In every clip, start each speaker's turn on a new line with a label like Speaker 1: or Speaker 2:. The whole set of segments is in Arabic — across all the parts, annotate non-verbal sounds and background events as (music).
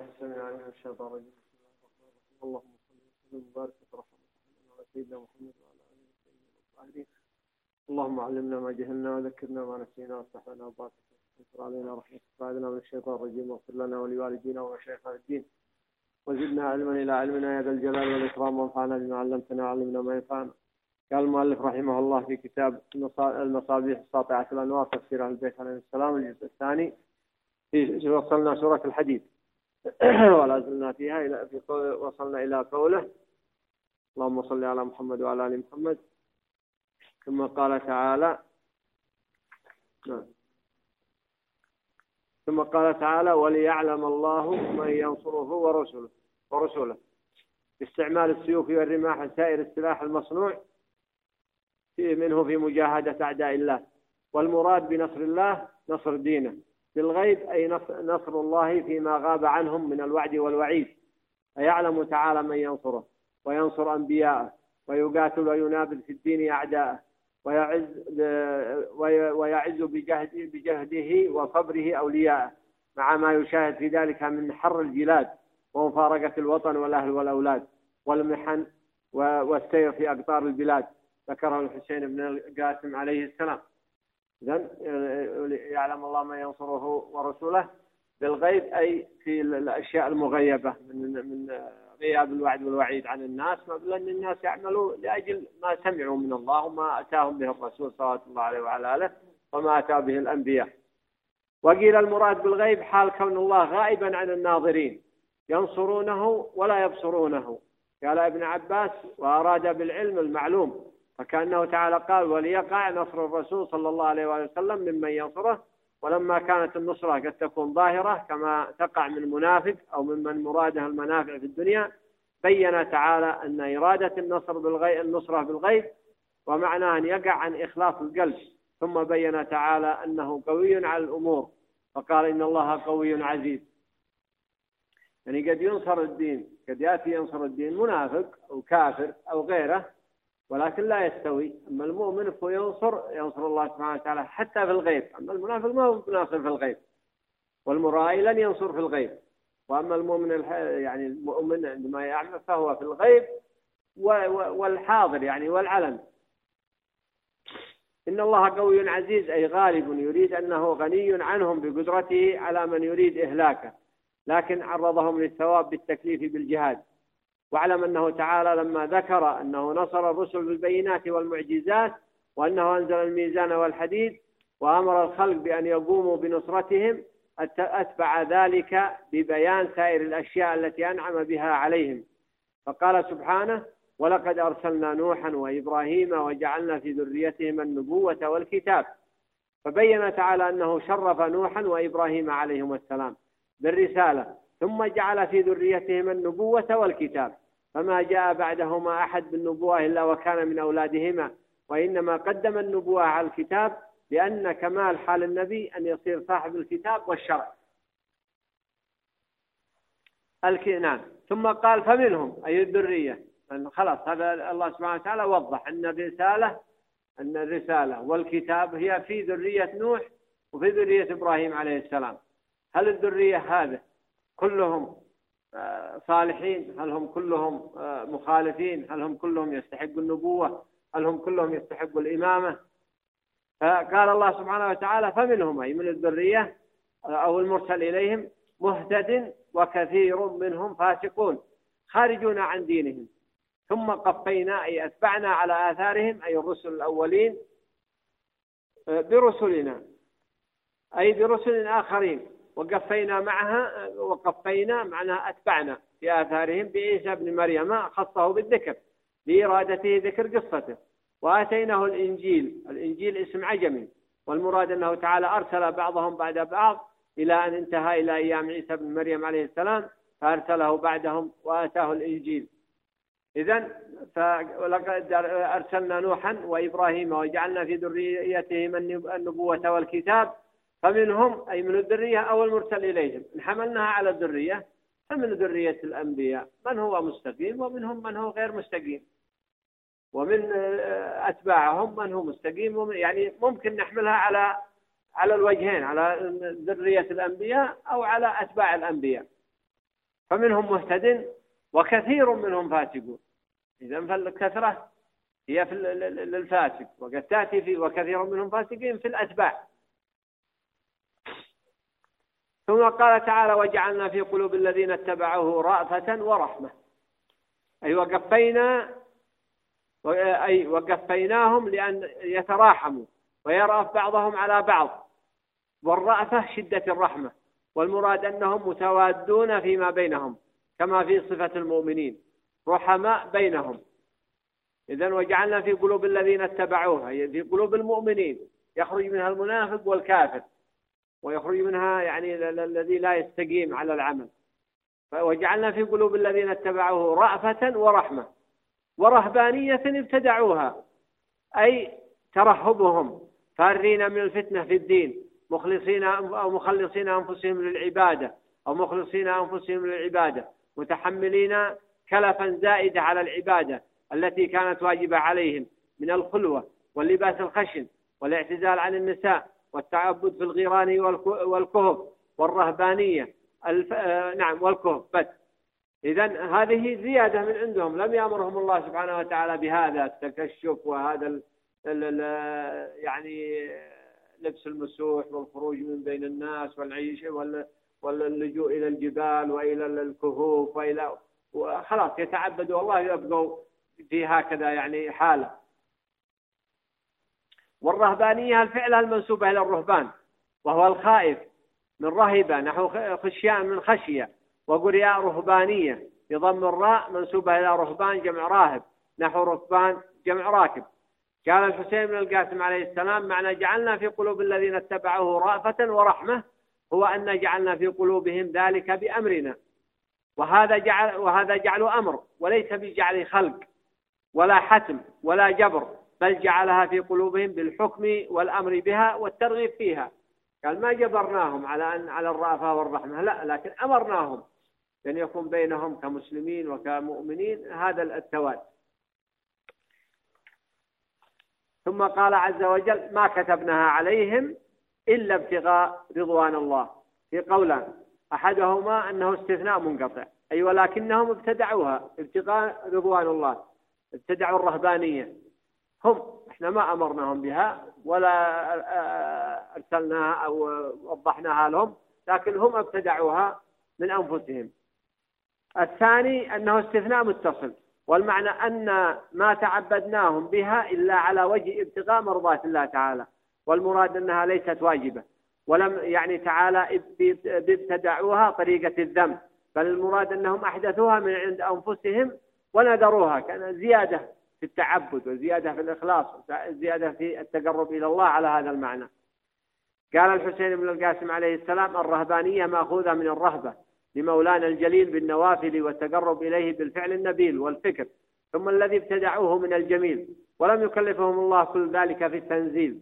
Speaker 1: السميع الشيطان الرجيم. اللهم صل وسلم وبارك على سيدنا محمد وعلى آله وصحبه اللهم علمنا ما جهلنا وذكرنا ما نسينا وافتح لنا واستغفر علينا رحمتك وعافنا من الشيطان الرجيم. واغفر لنا ولوالدينا ومشايخنا الدين. وزدنا علما إلى علمنا يا ذا الجلال والإكرام. وانفعنا بما علمتنا وعلمنا ما ينفعنا. قال المؤلف رحمه الله في كتاب المصابيح الساطعة الأنوار تفسير أهل البيت عليه السلام. الجزء الثاني في وصلنا سورة الحديد. (clears throat) ولا زلنا فيها إلى في وصلنا إلى قوله. اللهم صل على محمد وعلى آل محمد. ثم قال تعالى نعم. ثم قال تعالى وليعلم الله من ينصره ورسله ورسوله باستعمال السيوف والرماح وسائر السلاح المصنوع منه في مجاهدة أعداء الله. والمراد بنصر الله نصر دينه. بالغيب أي نصر الله فيما غاب عنهم من الوعد والوعيد. فيعلم تعالى من ينصره وينصر أنبياءه ويقاتل وينابذ في الدين أعداءه ويعز ويعز بجهد بجهده وصبره أولياءه مع ما يشاهد في ذلك من حر الجلاد ومفارقة الوطن والأهل والأولاد والمحن والسير في أقطار البلاد. ذكره الحسين بن القاسم عليه السلام. إذن يعلم الله من ينصره ورسوله بالغيب أي في الأشياء المغيبة من من غياب الوعد والوعيد عن الناس لأن الناس يعملوا لأجل ما سمعوا من الله وما أتاهم به الرسول صلى الله عليه وعلى آله وما أتى به الأنبياء. وقيل المراد بالغيب حال كون الله غائبا عن الناظرين ينصرونه ولا يبصرونه. قال ابن عباس وأراد بالعلم المعلوم فكأنه تعالى قال وليقع نصر الرسول صلى الله عليه وسلم ممن ينصره ولما كانت النصرة قد تكون ظاهرة كما تقع من منافق أو ممن مراده المنافع في الدنيا بين تعالى أن إرادة النصر بالغيب النصرة بالغيب ومعنى أن يقع عن إخلاص القلب ثم بين تعالى أنه قوي على الأمور فقال إن الله قوي عزيز. يعني قد ينصر الدين قد يأتي ينصر الدين منافق أو كافر أو غيره ولكن لا يستوي. أما المؤمن فهو ينصر ينصر الله سبحانه وتعالى حتى في الغيب. أما المنافق ما هو ناصر في الغيب. والمرائي لن ينصر في الغيب. وأما المؤمن يعني المؤمن عندما يعمل فهو في الغيب والحاضر يعني والعلن. إن الله قوي عزيز أي غالب يريد أنه غني عنهم بقدرته على من يريد إهلاكه. لكن عرضهم للثواب بالتكليف بالجهاد. واعلم أنه تعالى لما ذكر أنه نصر الرسل بالبينات والمعجزات وأنه أنزل الميزان والحديد وأمر الخلق بأن يقوموا بنصرتهم أتبع ذلك ببيان سائر الأشياء التي أنعم بها عليهم. فقال سبحانه ولقد أرسلنا نوحا وإبراهيم وجعلنا في ذريتهما النبوة والكتاب. فبين تعالى أنه شرف نوحا وإبراهيم عليهما السلام بالرسالة ثم جعل في ذريتهما النبوة والكتاب. فما جاء بعدهما أحد بالنبوة إلا وكان من أولادهما وإنما قدم النبوة على الكتاب لأن كمال حال النبي أن يصير صاحب الكتاب والشرع. نعم. ثم قال فمنهم أي الذرية. خلاص هذا الله سبحانه وتعالى وضح أن الرسالة أن الرسالة والكتاب هي في ذرية نوح وفي ذرية إبراهيم عليه السلام. هل الذرية هذه كلهم صالحين؟ هل هم كلهم مخالفين؟ هل هم كلهم يستحقوا النبوة؟ هل هم كلهم يستحقوا الإمامة؟ فقال الله سبحانه وتعالى فمنهم أي من الذرية أو المرسل إليهم مهتد وكثير منهم فاسقون خارجون عن دينهم. ثم قفينا أي أتبعنا على آثارهم أي الرسل الأولين آه، برسلنا أي برسل آخرين. وقفينا معها وقفينا معناها أتبعنا في آثارهم بعيسى بن مريم خصه بالذكر لإرادته ذكر قصته. وآتيناه الإنجيل الإنجيل اسم عجمي والمراد أنه تعالى أرسل بعضهم بعد بعض إلى أن انتهى إلى أيام عيسى بن مريم عليه السلام فأرسله بعدهم وآتاه الإنجيل. إذا فلقد أرسلنا نوحا وإبراهيم وجعلنا في ذريتهم النبوة والكتاب فمنهم أي من الذرية أو المرسل إليهم. إن حملناها على الذرية فمن ذرية الأنبياء. من هو مستقيم؟ ومنهم من هو غير مستقيم. ومن آه، أتباعهم من هو مستقيم. يعني ممكن نحملها على على الوجهين على ذرية الأنبياء أو على أتباع الأنبياء. فمنهم مهتد وكثير منهم فاسقون. إذا فالكثرة هي في للفاسق وقد تأتي في وكثير منهم فاسقين في الأتباع. ثم قال تعالى وجعلنا في قلوب الذين اتبعوه رأفة ورحمة. أي وقفينا أي وقفيناهم لأن يتراحموا ويرأف بعضهم على بعض. والرأفة شدة الرحمة والمراد أنهم متوادون فيما بينهم كما في صفة المؤمنين رحماء بينهم. إذا وجعلنا في قلوب الذين اتبعوها في قلوب المؤمنين يخرج منها المنافق والكافر. ويخرج منها يعني الذي لا يستقيم على العمل. وجعلنا في قلوب الذين اتبعوه رأفة ورحمة ورهبانية ابتدعوها أي ترهبهم فارين من الفتنة في الدين مخلصين أو مخلصين أنفسهم للعبادة أو مخلصين أنفسهم للعبادة متحملين كلفا زائدة على العبادة التي كانت واجبة عليهم من الخلوة واللباس الخشن والاعتزال عن النساء والتعبد في الغيران والكهف والرهبانية. الف... آه، نعم والكهف بس. إذا هذه زيادة من عندهم. لم يأمرهم الله سبحانه وتعالى بهذا التكشف وهذا ال... ال... يعني لبس المسوح والخروج من بين الناس والعيش وال... واللجوء إلى الجبال وإلى الكهوف وإلى وخلاص يتعبدوا. الله يبقوا في هكذا يعني حالة. والرهبانية الفعل المنسوبة إلى الرهبان وهو الخائف من رهبة نحو خشيان من خشية وقرئ رهبانية بضم الراء منسوبة إلى رهبان جمع راهب نحو ركبان جمع راكب. قال الحسين بن القاسم عليه السلام معنى جعلنا في قلوب الذين اتبعوه رأفة ورحمة هو أن جعلنا في قلوبهم ذلك بأمرنا. وهذا جعل وهذا جعل أمر وليس بجعل خلق ولا حتم ولا جبر بل جعلها في قلوبهم بالحكم والأمر بها والترغيب فيها. قال ما جبرناهم على أن على الرأفة والرحمة. لا لكن أمرناهم أن يكون بينهم كمسلمين وكمؤمنين هذا التواد. ثم قال عز وجل ما كتبناها عليهم إلا ابتغاء رضوان الله. في قولان أحدهما أنه استثناء منقطع أي ولكنهم ابتدعوها ابتغاء رضوان الله ابتدعوا الرهبانية. هم إحنا ما أمرناهم بها ولا أرسلناها أو وضحناها لهم لكن هم ابتدعوها من أنفسهم. الثاني أنه استثناء متصل والمعنى أن ما تعبدناهم بها إلا على وجه ابتغاء مرضات الله تعالى والمراد أنها ليست واجبة. ولم يعني تعالى ابتدعوها طريقة الذنب بل المراد أنهم أحدثوها من عند أنفسهم ونذروها كان زيادة. في التعبد وزيادة في الإخلاص وزيادة في التقرب إلى الله على هذا المعنى. قال الحسين بن القاسم عليه السلام الرهبانية مأخوذة من الرهبة لمولانا الجليل بالنوافل والتقرب إليه بالفعل النبيل والفكر ثم الذي ابتدعوه من الجميل ولم يكلفهم الله كل ذلك في التنزيل.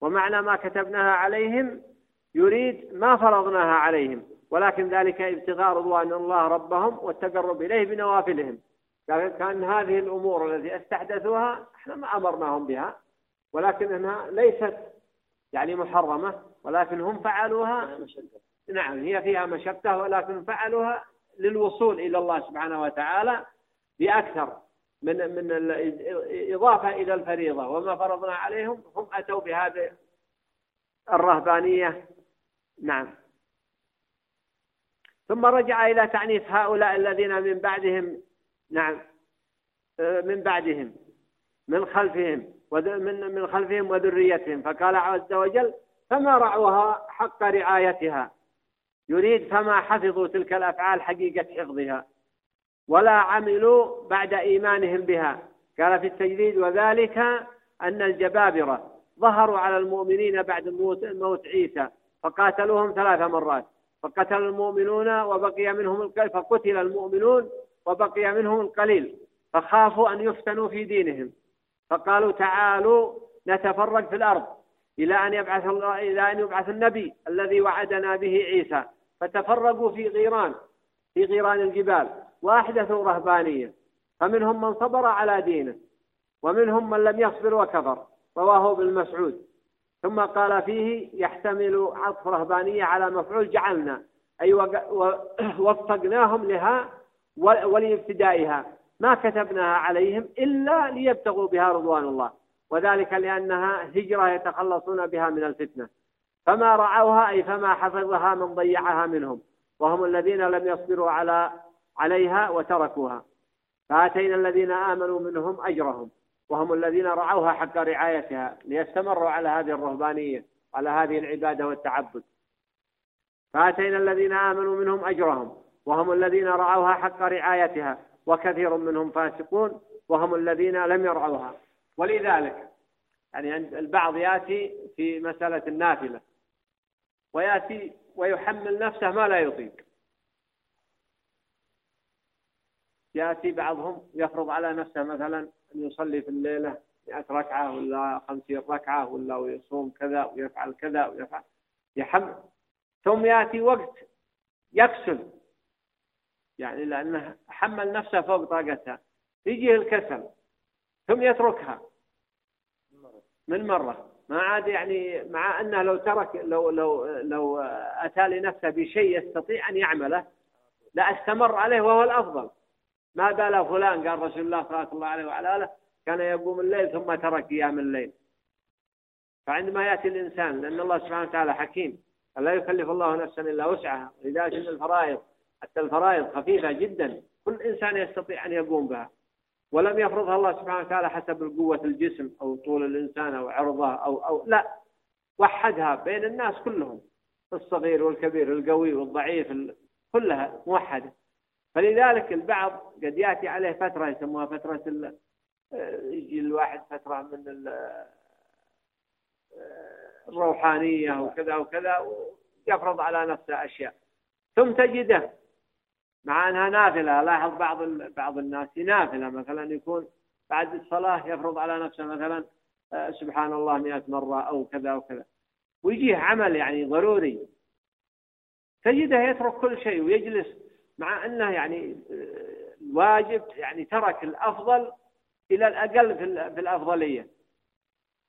Speaker 1: ومعنى ما كتبناها عليهم يريد ما فرضناها عليهم ولكن ذلك ابتغاء رضوان الله ربهم والتقرب إليه بنوافلهم. كان هذه الأمور التي استحدثوها إحنا ما أمرناهم بها ولكنها ليست يعني محرمة ولكن هم فعلوها. نعم هي فيها مشقة ولكن فعلوها للوصول إلى الله سبحانه وتعالى بأكثر من من الإضافة إلى الفريضة. وما فرضنا عليهم هم أتوا بهذه الرهبانية. نعم. ثم رجع إلى تعنيف هؤلاء الذين من بعدهم نعم. آه، من بعدهم من خلفهم من من خلفهم وذريتهم. فقال عز وجل فما رعوها حق رعايتها؟ يريد فما حفظوا تلك الأفعال حقيقة حفظها ولا عملوا بعد إيمانهم بها. قال في التجديد وذلك أن الجبابرة ظهروا على المؤمنين بعد موت, موت عيسى فقاتلوهم ثلاث مرات. فقتل المؤمنون وبقي منهم القليل فقتل المؤمنون وبقي منهم القليل فخافوا أن يفتنوا في دينهم. فقالوا تعالوا نتفرج في الأرض إلى أن يبعث الله إلى أن يبعث النبي الذي وعدنا به عيسى. فتفرقوا في غيران في غيران الجبال وأحدثوا رهبانية. فمنهم من صبر على دينه ومنهم من لم يصبر وكفر رواه ابن مسعود. ثم قال فيه يحتمل عطف رهبانية على مفعول جعلنا أي (coughs) وفقناهم لها ولابتدائها ما كتبناها عليهم إلا ليبتغوا بها رضوان الله. وذلك لأنها هجرة يتخلصون بها من الفتنة. فما رعوها أي فما حفظها من ضيعها منهم. وهم الذين لم يصبروا على عليها وتركوها. فآتينا الذين آمنوا منهم أجرهم. وهم الذين رعوها حق رعايتها ليستمروا على هذه الرهبانية على هذه العبادة والتعبد. فآتينا الذين آمنوا منهم أجرهم. وهم الذين رعوها حق رعايتها وكثير منهم فاسقون وهم الذين لم يرعوها. ولذلك يعني عند البعض يأتي في مسألة النافلة ويأتي ويحمل نفسه ما لا يطيق. يأتي بعضهم يفرض على نفسه مثلا أن يصلي في الليلة مئة ركعة ولا خمسين ركعة ولا ويصوم كذا ويفعل كذا ويفعل يحمل. ثم يأتي وقت يكسل يعني لأنه حمل نفسه فوق طاقتها. يجيه الكسل ثم يتركها. من مرة. ما عاد يعني مع أنه لو ترك لو لو لو أتى لنفسه بشيء يستطيع أن يعمله لا استمر عليه وهو الأفضل. ما بال فلان قال رسول الله صلى الله عليه وعلى آله كان يقوم الليل ثم ترك قيام الليل. فعندما يأتي الإنسان لأن الله سبحانه وتعالى حكيم لا يكلف الله نفسا إلا وسعها. لذلك الفرائض حتى الفرائض خفيفة جدا. كل إنسان يستطيع أن يقوم بها. ولم يفرضها الله سبحانه وتعالى حسب قوة الجسم أو طول الإنسان أو عرضه أو أو لا. وحدها بين الناس كلهم. الصغير والكبير القوي والضعيف كلها موحدة. فلذلك البعض قد يأتي عليه فترة يسموها فترة يجي الواحد فترة من الروحانية وكذا وكذا ويفرض على نفسه أشياء. ثم تجده مع أنها نافلة. لاحظ بعض بعض الناس نافلة. مثلا يكون بعد الصلاة يفرض على نفسه مثلا آه، سبحان الله مئة مرة أو كذا وكذا ويجيه عمل يعني ضروري. تجده يترك كل شيء ويجلس مع أنه يعني آه، واجب يعني ترك الأفضل إلى الأقل في الأفضلية.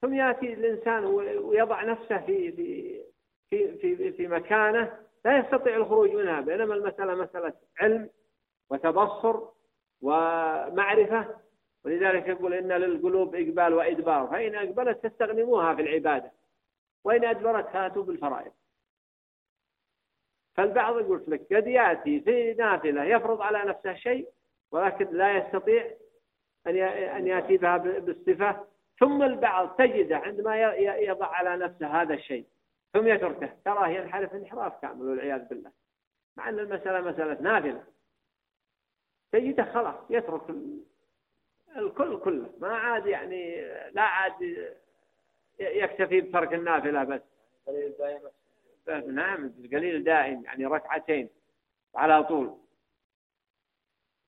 Speaker 1: ثم يأتي الإنسان ويضع نفسه في في في في, في مكانه لا يستطيع الخروج منها بينما المسألة مسألة علم وتبصر ومعرفة. ولذلك يقول إن للقلوب إقبال وإدبار فإن أقبلت تستغنموها في العبادة وإن أدبرت فاتوا بالفرائض فالبعض يقول لك قد يأتي في نافلة يفرض على نفسه شيء ولكن لا يستطيع أن يأتي بها بالصفة ثم البعض تجده عندما يضع على نفسه هذا الشيء. ثم يتركه. تراه ينحرف انحراف كامل والعياذ بالله. مع أن المسألة مسألة نافلة تجده خلاص يترك الكل كله. ما عاد يعني لا عاد يكتفي بترك النافلة بس. نعم القليل دائم يعني ركعتين على طول.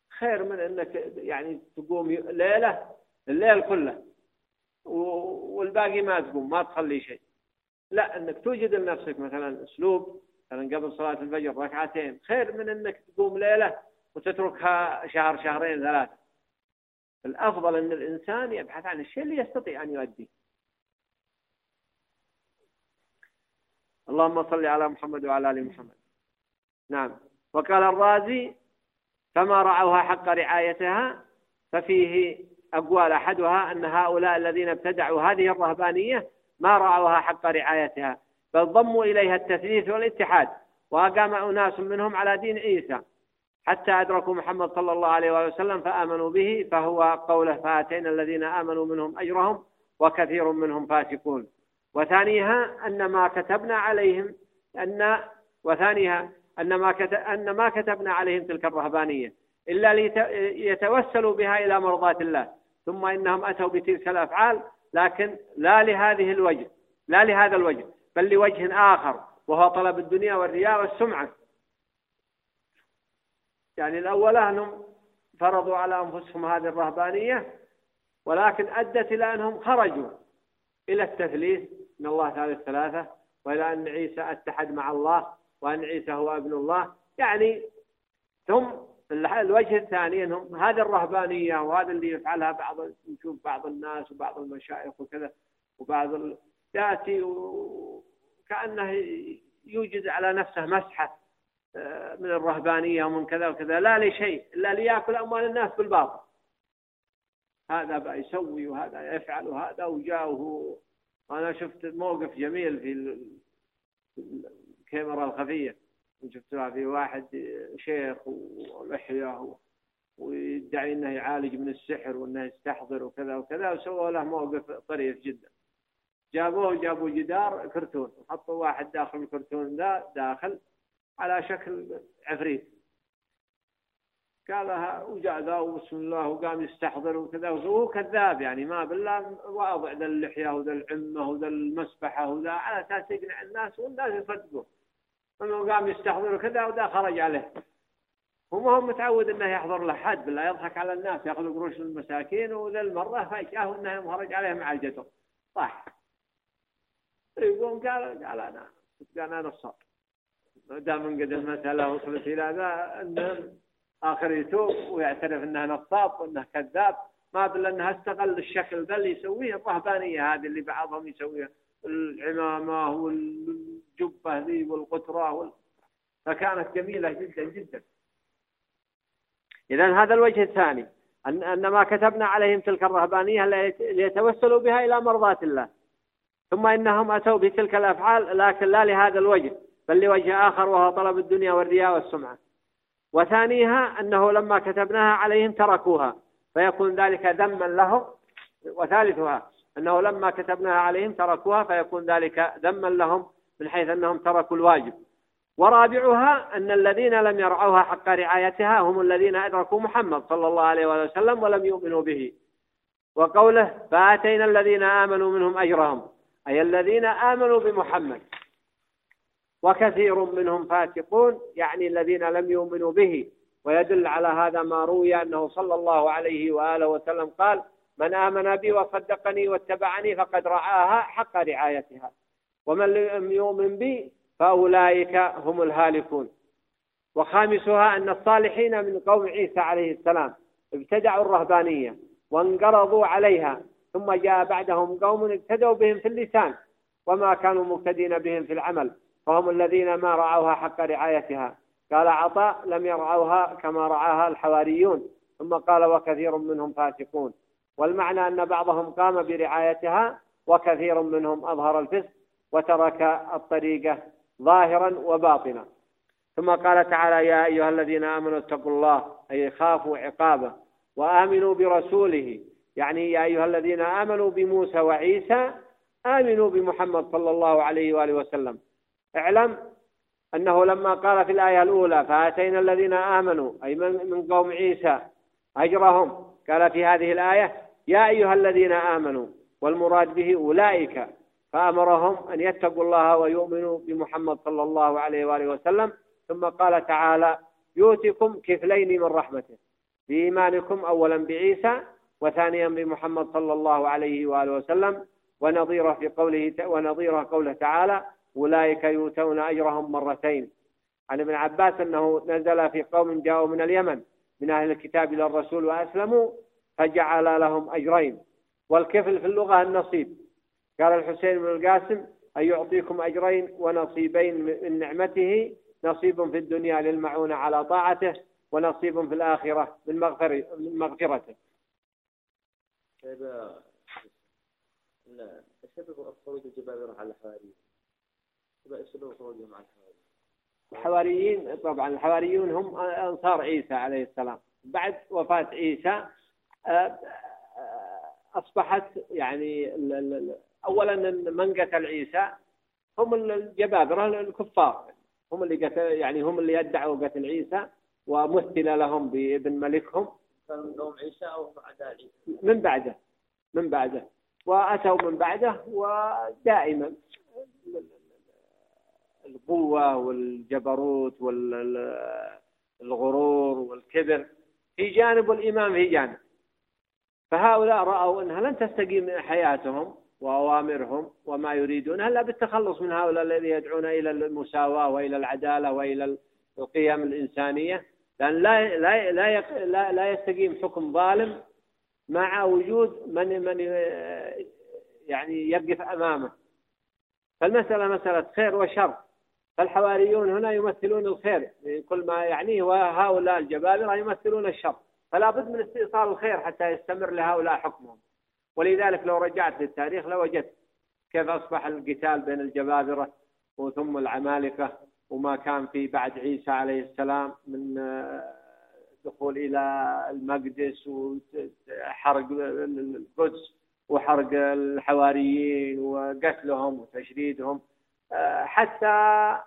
Speaker 1: خير من أنك يعني تقوم ليلة الليل كله. والباقي ما تقوم ما تصلي شيء. لا إنك توجد لنفسك مثلا أسلوب مثلا قبل صلاة الفجر ركعتين خير من إنك تقوم ليلة وتتركها شهر شهرين ثلاثة. الأفضل إن الإنسان يبحث عن الشيء اللي يستطيع أن يؤديه. اللهم صل على محمد وعلى آل محمد. نعم. وقال الرازي فما رعوها حق رعايتها ففيه أقوال أحدها أن هؤلاء الذين ابتدعوا هذه الرهبانية ما رعوها حق رعايتها بل ضموا إليها التثليث والاتحاد وأقام أناس منهم على دين عيسى. حتى أدركوا محمد صلى الله عليه وسلم فآمنوا به فهو قوله فآتينا الذين آمنوا منهم أجرهم وكثير منهم فاسقون. وثانيها أن ما كتبنا عليهم أن وثانيها أن ما أن ما كتبنا عليهم تلك الرهبانية إلا ليتوسلوا بها إلى مرضاة الله. ثم إنهم أتوا بتلك الأفعال لكن لا لهذه الوجه لا لهذا الوجه بل لوجه آخر وهو طلب الدنيا والرياء والسمعة. يعني الأول أنهم فرضوا على أنفسهم هذه الرهبانية ولكن أدت إلى أنهم خرجوا إلى التثليث من الله ثالث ثلاثة وإلى أن عيسى اتحد مع الله وأن عيسى هو ابن الله. يعني ثم الوجه الثاني إنهم هذه الرهبانية وهذا اللي يفعلها بعض نشوف بعض الناس وبعض المشايخ وكذا وبعض ال... ياتي وكأنه يوجد على نفسه مسحة آه، من الرهبانية ومن كذا وكذا لا لشيء إلا ليأكل أموال الناس بالباطل. هذا بقى يسوي وهذا يفعل وهذا وجاءه أنا شفت موقف جميل في الكاميرا الخفية. شفتها في واحد شيخ ولحية ويدعي إنه يعالج من السحر وإنه يستحضر وكذا وكذا وسووا له موقف طريف جدا. جابوه جابوا جدار كرتون وحطوا واحد داخل الكرتون ذا داخل على شكل عفريت. قالها وجاء ذا وبسم الله وقام يستحضر وكذا وهو كذاب يعني ما بالله واضع ذا اللحية وذا العمة وذا المسبحة وذا على أساس يقنع الناس والناس يصدقوا. انه قام يستحضر وكذا وذا خرج عليه. هو ما هو متعود إنه يحضر له حد بالله يضحك على الناس يأخذ قروش المساكين وذا المرة فجأة إنه خرج عليه مع الجدر صح يقوم قال قال أنا قال أنا ما دام قد المسألة وصلت إلى ذا انه آخر يتوب ويعترف إنه نصاب وإنه كذاب. ما بل انها استغل الشكل ذا اللي يسويه الرهبانية هذه اللي بعضهم يسويها. العمامة والجبه ذي والقطرة وال... فكانت جميلة جدا جدا. إذا هذا الوجه الثاني أن أن ما كتبنا عليهم تلك الرهبانية ليتوسلوا بها إلى مرضاة الله. ثم إنهم أتوا بتلك الأفعال لكن لا لهذا الوجه بل لوجه آخر وهو طلب الدنيا والرياء والسمعة. وثانيها أنه لما كتبناها عليهم تركوها فيكون ذلك ذما لهم. وثالثها أنه لما كتبناها عليهم تركوها فيكون ذلك ذما لهم. من حيث أنهم تركوا الواجب. ورابعها أن الذين لم يرعوها حق رعايتها هم الذين أدركوا محمد صلى الله عليه وسلم ولم يؤمنوا به. وقوله فآتينا الذين آمنوا منهم أجرهم أي الذين آمنوا بمحمد. وكثير منهم فاسقون يعني الذين لم يؤمنوا به. ويدل على هذا ما روي أنه صلى الله عليه وآله وسلم قال من آمن بي وصدقني واتبعني فقد رعاها حق رعايتها. ومن لم يؤمن بي فأولئك هم الهالكون. وخامسها أن الصالحين من قوم عيسى عليه السلام ابتدعوا الرهبانية وانقرضوا عليها ثم جاء بعدهم قوم اقتدوا بهم في اللسان وما كانوا مقتدين بهم في العمل فهم الذين ما رعوها حق رعايتها. قال عطاء لم يرعوها كما رعاها الحواريون ثم قال وكثير منهم فاسقون. والمعنى أن بعضهم قام برعايتها وكثير منهم أظهر الفسق وترك الطريقة ظاهرا وباطنا. ثم قال تعالى يا أيها الذين آمنوا اتقوا الله أي خافوا عقابه وآمنوا برسوله. يعني يا أيها الذين آمنوا بموسى وعيسى آمنوا بمحمد صلى الله عليه وآله وسلم. اعلم أنه لما قال في الآية الأولى فآتينا الذين آمنوا أي من قوم عيسى أجرهم. قال في هذه الآية يا أيها الذين آمنوا والمراد به أولئك. فأمرهم أن يتقوا الله ويؤمنوا بمحمد صلى الله عليه وآله وسلم. ثم قال تعالى يؤتكم كفلين من رحمته بإيمانكم أولا بعيسى وثانيا بمحمد صلى الله عليه وآله وسلم. ونظيره في قوله ونظيره قوله تعالى أولئك يؤتون أجرهم مرتين. عن ابن عباس أنه نزل في قوم جاءوا من اليمن من أهل الكتاب إلى الرسول وأسلموا فجعل لهم أجرين. والكفل في اللغة النصيب. قال الحسين بن القاسم أن يعطيكم أجرين ونصيبين من نعمته؟ نصيب في الدنيا للمعونة على طاعته ونصيب في الآخرة من مغفرته.
Speaker 2: طيب سبب خروج الجبابرة على الحواريين؟ سبب خروجهم على الحواريين؟
Speaker 1: الحواريين طبعا الحواريون هم أنصار عيسى عليه السلام. بعد وفاة عيسى آه، آه، أصبحت يعني اولا من قتل عيسى هم الجبابره الكفار. هم اللي قتل يعني هم اللي يدعوا قتل عيسى ومثل لهم بابن ملكهم.
Speaker 2: من قوم عيسى أو بعد عيسى؟
Speaker 1: من بعده من بعده. وأتوا من بعده ودائما القوة والجبروت والغرور والكبر. في جانب والإيمان في جانب. فهؤلاء رأوا أنها لن تستقيم حياتهم. وأوامرهم وما يريدون. إلا بالتخلص من هؤلاء الذين يدعون إلى المساواة وإلى العدالة وإلى القيم الإنسانية. لأن لا لا لا لا, لا يستقيم حكم ظالم مع وجود من من يعني يقف أمامه. فالمسألة مسألة خير وشر. فالحواريون هنا يمثلون الخير. كل ما يعنيه وهؤلاء الجبابرة يمثلون الشر. فلا بد من استئصال الخير حتى يستمر لهؤلاء حكمهم. ولذلك لو رجعت للتاريخ لوجدت كيف أصبح القتال بين الجبابرة وثم العمالقة وما كان في بعد عيسى عليه السلام من الدخول إلى المقدس وحرق القدس وحرق الحواريين وقتلهم وتشريدهم حتى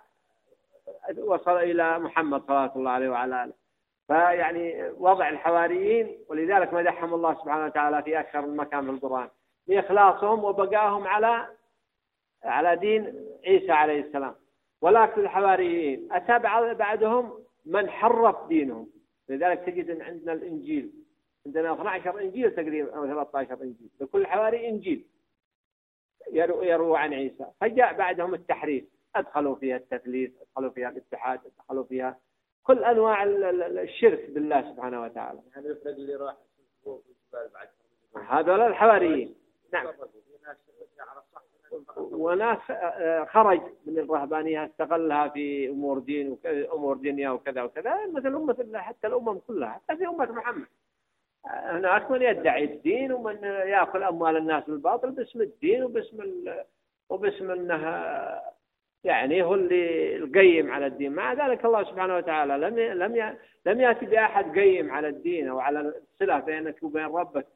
Speaker 1: وصل إلى محمد صلى الله عليه وعلى آله. فيعني وضع الحواريين ولذلك مدحهم الله سبحانه وتعالى في أكثر من مكان في القرآن لإخلاصهم وبقائهم على على دين عيسى عليه السلام. ولكن الحواريين أتى بعدهم من حرف دينهم. لذلك تجد أن عندنا الإنجيل. عندنا 12 إنجيل تقريبا أو 13 إنجيل. لكل حواري إنجيل. يروى عن عيسى. فجاء بعدهم التحريف. أدخلوا فيها التثليث أدخلوا فيها الاتحاد أدخلوا فيها كل أنواع الشرك بالله سبحانه وتعالى.
Speaker 2: يعني الفرق اللي راح
Speaker 1: هذول الحواريين. نعم. وناس آه، خرج من الرهبانية استغلها في أمور دين وأمور دنيا وكذا وكذا. مثل أمة حتى الأمم كلها حتى في أمة محمد. هناك من يدعي الدين ومن يأكل أموال الناس بالباطل باسم الدين وباسم ال... وباسم انه يعني هو اللي القيم على الدين مع ذلك الله سبحانه وتعالى لم. لم. لم يأتي بأحد قيم على الدين أو على الصلة بينك وبين ربك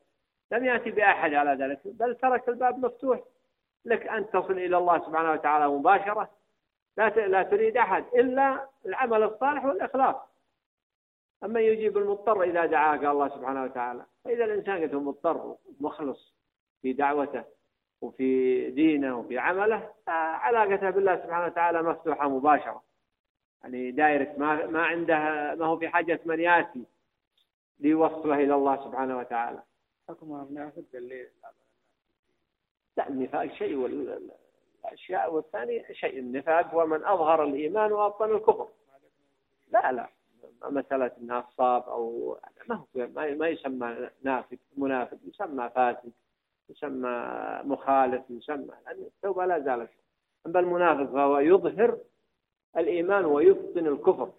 Speaker 1: لم يأتي بأحد على ذلك بل ترك الباب مفتوح لك أن تصل إلى الله سبحانه وتعالى مباشرة لا. لا تريد أحد إلا العمل الصالح والإخلاص أما يجيب المضطر إذا دعاه الله سبحانه وتعالى فإذا الإنسان قد مضطر مخلص في دعوته وفي دينه وفي عمله علاقته بالله سبحانه وتعالى مفتوحة مباشرة. يعني دائرة ما ما عنده ما هو في حاجة من ياتي ليوصله إلى الله سبحانه وتعالى.
Speaker 2: حكم النافذ قال
Speaker 1: لا النفاق شيء والأشياء والثاني شيء. النفاق ومن أظهر الإيمان وأبطن الكفر. لا لا. مسألة نصاب أو ما هو ما يسمى نافق منافق يسمى فاسد. يسمى مخالف يسمى لأن التوبة لا زالت. أما المنافق فهو يظهر الإيمان ويبطن الكفر.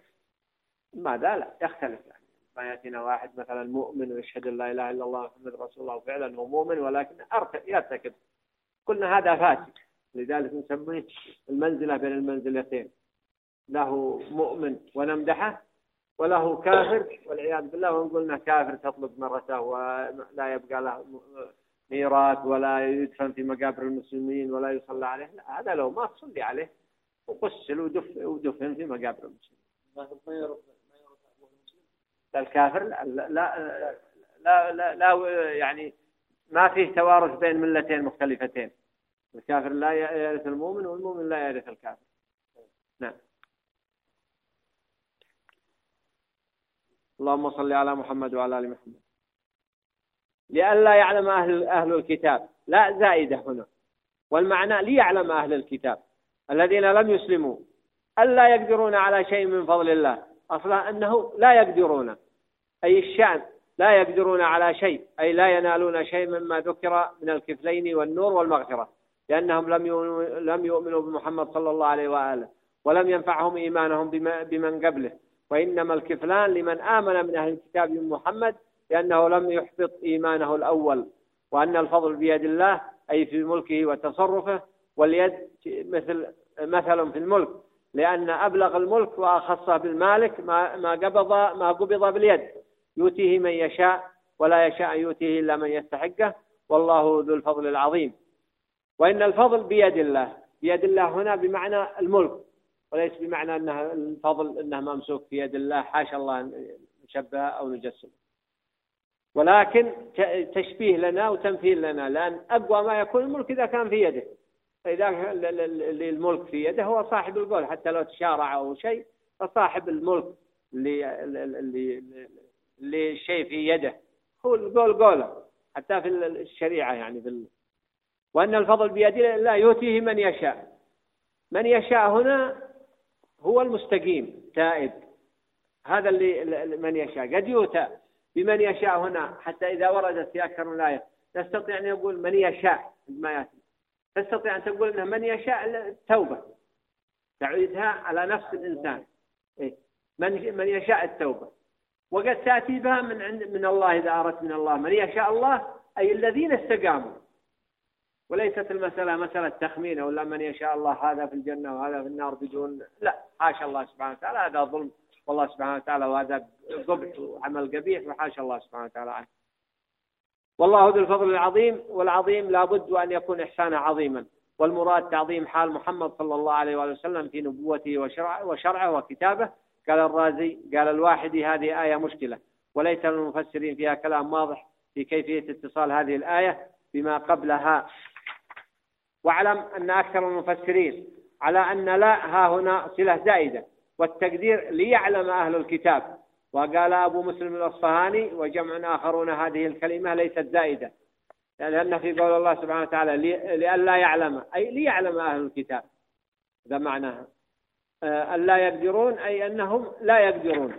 Speaker 1: ماذا لا يختلف يعني. ما يأتينا واحد مثلا مؤمن ويشهد أن لا إله إلا الله محمد رسول الله وفعلا هو مؤمن ولكن يرتكب. قلنا هذا فاسد. لذلك نسميه المنزلة بين المنزلتين. له مؤمن ونمدحه وله كافر والعياذ بالله ونقول كافر تطلق مرته ولا يبقى له ميراث ولا يدفن في مقابر المسلمين ولا يصلى عليه. لا هذا لو ما تصلي عليه وقسل ودف ودفن في مقابر المسلمين. الكافر لا لا لا, لا, لا يعني ما فيه توارث بين ملتين مختلفتين. الكافر لا يرث المؤمن والمؤمن لا يرث الكافر. نعم. اللهم صل على محمد وعلى آل محمد. لئلا يعلم أهل, أهل الكتاب. لا زائدة هنا. والمعنى ليعلم أهل الكتاب. الذين لم يسلموا. ألا يقدرون على شيء من فضل الله. أصلا أنه لا يقدرون. أي الشأن. لا يقدرون على شيء. أي لا ينالون شيء مما ذكر من الكفلين والنور والمغفرة. لأنهم لم لم يؤمنوا بمحمد صلى الله عليه وآله. ولم ينفعهم إيمانهم بمن قبله. وإنما الكفلان لمن آمن من أهل الكتاب من محمد لأنه لم يحبط إيمانه الأول وأن الفضل بيد الله أي في ملكه وتصرفه واليد مثل مثل في الملك لأن أبلغ الملك وأخصه بالمالك ما ما قبض ما قبض باليد. يؤتيه من يشاء ولا يشاء أن يؤتيه إلا من يستحقه. والله ذو الفضل العظيم. وإن الفضل بيد الله بيد الله هنا بمعنى الملك وليس بمعنى أنها الفضل أنه ممسوك في يد الله حاشا الله نشبه أو نجسم ولكن تشبيه لنا وتمثيل لنا لأن أقوى ما يكون الملك إذا كان في يده. فإذا الملك في يده هو صاحب القول حتى لو تشارع أو شيء فصاحب الملك اللي اللي اللي الشيء في يده. هو القول قوله حتى في الشريعة يعني في وأن الفضل بيد الله يؤتيه من يشاء. من يشاء هنا هو المستقيم تائب. هذا اللي من يشاء. قد يؤتى. بمن يشاء هنا حتى إذا وردت في أكثر من الآية نستطيع أن يقول من يشاء ما يأتي. تستطيع أن تقول أنه من يشاء التوبة. تعيدها على نفس الإنسان. إيه؟ من من يشاء التوبة. وقد تأتي بها من عند من الله إذا أردت من الله. من يشاء الله أي الذين استقاموا. وليست المسألة مسألة تخمين ولا من يشاء الله هذا في الجنة وهذا في النار بدون لا. حاشا الله سبحانه وتعالى هذا ظلم. والله سبحانه وتعالى وهذا قبح وعمل قبيح وحاشا الله سبحانه وتعالى عنه. والله ذو الفضل العظيم والعظيم لابد أن يكون إحسانا عظيما. والمراد تعظيم حال محمد صلى الله عليه وآله وسلم في نبوته وشرعه, وشرعه وكتابه. قال الرازي قال الواحدي هذه آية مشكلة. وليس للمفسرين فيها كلام واضح في كيفية اتصال هذه الآية بما قبلها. واعلم أن أكثر المفسرين على أن لا ها هنا صلة زائدة. والتقدير ليعلم أهل الكتاب. وقال أبو مسلم الأصفهاني وجمع آخرون هذه الكلمة ليست زائدة. لأن في قول الله سبحانه وتعالى لئلا يعلم أي ليعلم أهل الكتاب. هذا معناها آه، أن لا يقدرون أي أنهم لا يقدرون.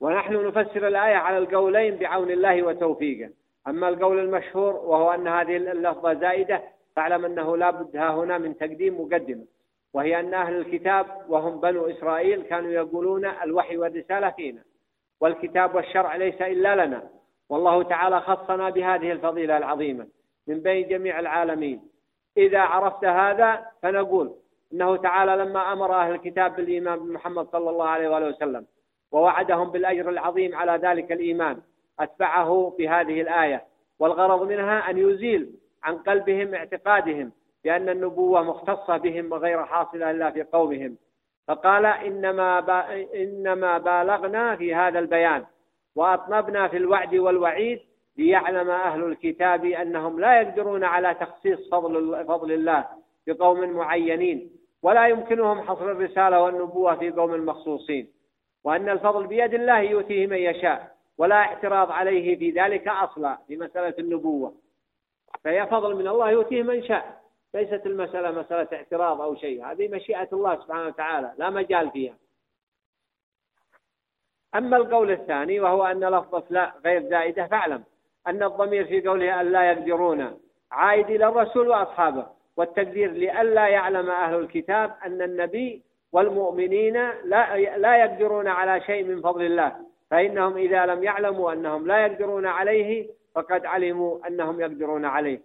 Speaker 1: ونحن نفسر الآية على القولين بعون الله وتوفيقه. أما القول المشهور وهو أن هذه اللفظة زائدة فاعلم أنه لا بد ها هنا من تقديم مقدمة. وهي أن أهل الكتاب وهم بنو إسرائيل كانوا يقولون الوحي والرسالة فينا والكتاب والشرع ليس إلا لنا. والله تعالى خصنا بهذه الفضيلة العظيمة من بين جميع العالمين. إذا عرفت هذا فنقول إنه تعالى لما أمر أهل الكتاب بالإيمان بمحمد صلى الله عليه وآله وسلم ووعدهم بالأجر العظيم على ذلك الإيمان أتبعه بهذه الآية. والغرض منها أن يزيل عن قلبهم اعتقادهم بأن النبوة مختصة بهم وغير حاصلة إلا في قومهم. فقال إنما إنما بالغنا في هذا البيان وأطنبنا في الوعد والوعيد ليعلم أهل الكتاب أنهم لا يقدرون على تخصيص فضل فضل الله بقوم معينين ولا يمكنهم حصر الرسالة والنبوة في قوم مخصوصين. وأن الفضل بيد الله يؤتيه من يشاء ولا اعتراض عليه في ذلك أصلا في مسألة النبوة. فهي فضل من الله يؤتيه من شاء ليست المسألة مسألة اعتراض أو شيء. هذه مشيئة الله سبحانه وتعالى لا مجال فيها. أما القول الثاني وهو أن لفظة لا غير زائدة فاعلم أن الضمير في قوله أن لا يقدرون عائد إلى الرسول وأصحابه والتقدير لئلا يعلم أهل الكتاب أن النبي والمؤمنين لا لا يقدرون على شيء من فضل الله فإنهم إذا لم يعلموا أنهم لا يقدرون عليه فقد علموا أنهم يقدرون عليه.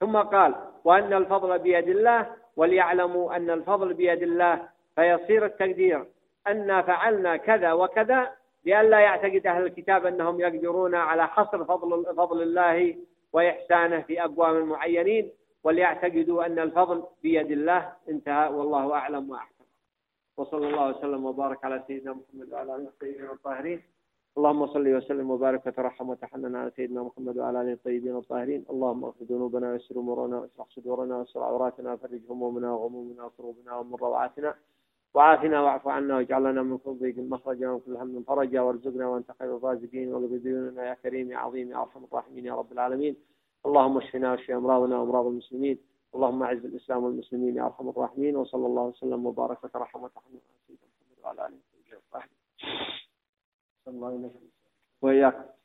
Speaker 1: ثم قال وأن الفضل بيد الله وليعلموا أن الفضل بيد الله فيصير التقدير. أن فعلنا كذا وكذا لئلا يعتقد أهل الكتاب أنهم يقدرون على حصر فضل, فضل الله وإحسانه في أقوام معينين وليعتقدوا أن الفضل بيد الله. انتهى والله أعلم وأحسن. وصلى الله وسلم وبارك على سيدنا محمد وعلى آله الطيبين الطاهرين اللهم صل وسلم وبارك وترحم وتحنن على سيدنا محمد وعلى آله الطيبين الطاهرين. اللهم اغفر ذنوبنا ويسر أمورنا واشرح صدورنا واستر عوراتنا وفرج همومنا وغمومنا وكروبنا ومن روعاتنا. وعافنا واعف عنا واجعل لنا من ضيق مخرجا ومن كل هم فرجا وارزقنا وأنت خير الرازقين ديوننا يا كريم يا عظيم يا أرحم الراحمين يا رب العالمين. اللهم اشفنا واشف أمراضنا وأمراض المسلمين. اللهم أعز الإسلام والمسلمين يا أرحم الراحمين. وصلى الله وسلم وبارك وترحم وتحنن على سيدنا محمد وعلى آله وصحبه الله وإياك.